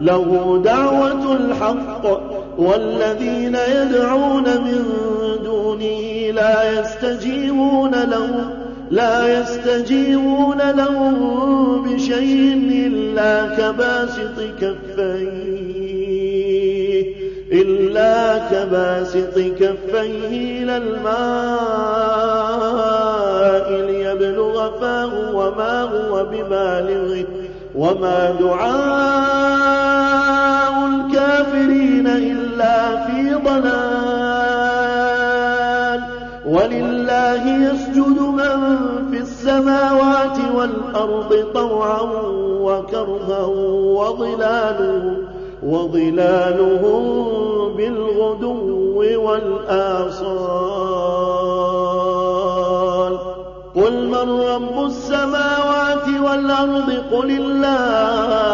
له دعوة الحق والذين يدعون من دونه لا يستجيبون له لا يستجيبون له بشيء إلا كباسط كفيه إلا كباسط كفيه إلى الماء ليبلغ فاه وما هو ببالغه وما دعاء الكافرين إلا في ضلال. ولله يسجد من في السماوات والأرض طوعا وكرها وظلاله وظلالهم بالغدو والآصال. قل من رب السماوات والأرض؟ قل الله.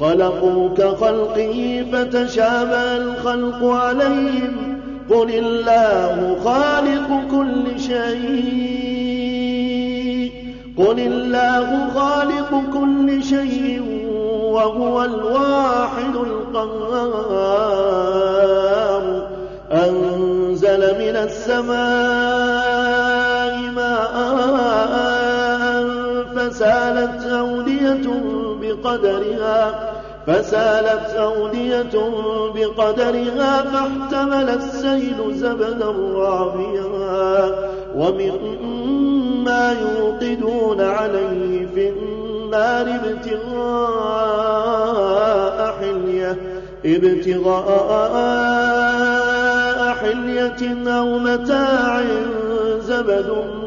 خلقوا كخلقه فتشابه الخلق عليهم. قل الله خالق كل شيء. قل الله خالق كل شيء وهو الواحد القهار. أنزل من السماء ماء فسالت أودية بقدرها فسالت أودية بقدرها فاحتمل السيل زبدا رابيا ومما يوقدون عليه في النار ابتغاء حلية ابتغاء حلية أو متاع زبد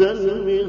المهاد